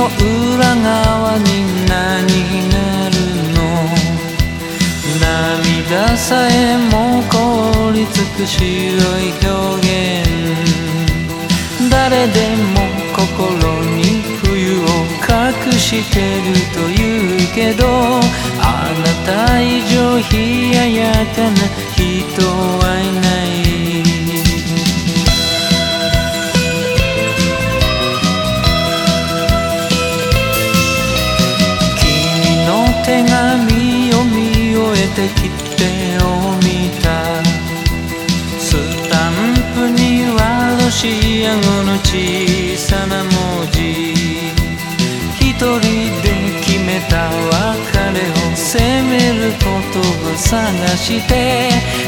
の裏側に何があるの？涙さえも凍りつく白い表現。誰でも心に冬を隠してると言うけどあなた以上冷ややかな人はいない。見終えて切手を見た。スタンプにはロシア語の小さな文字。一人で決めた別れを責める言葉探して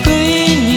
不意に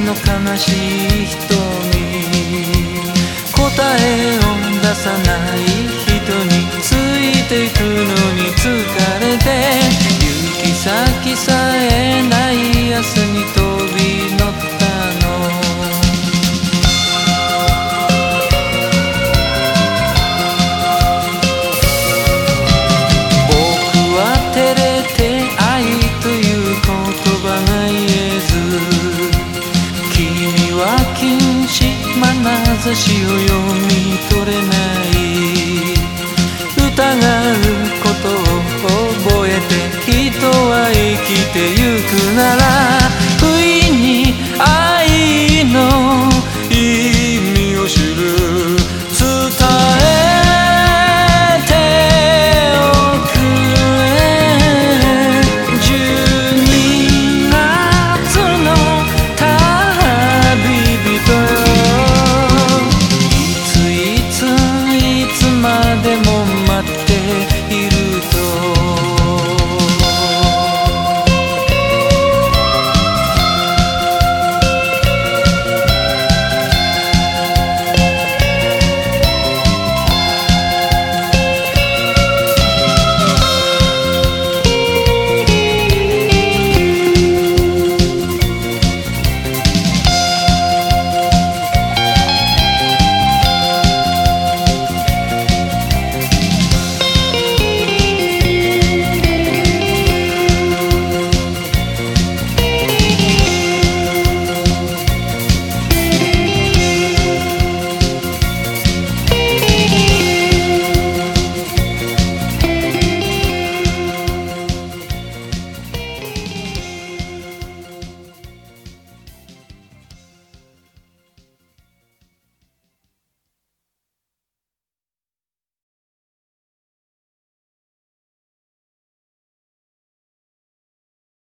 の悲しい瞳答えを出さない人についていくのに疲れて行き先さえ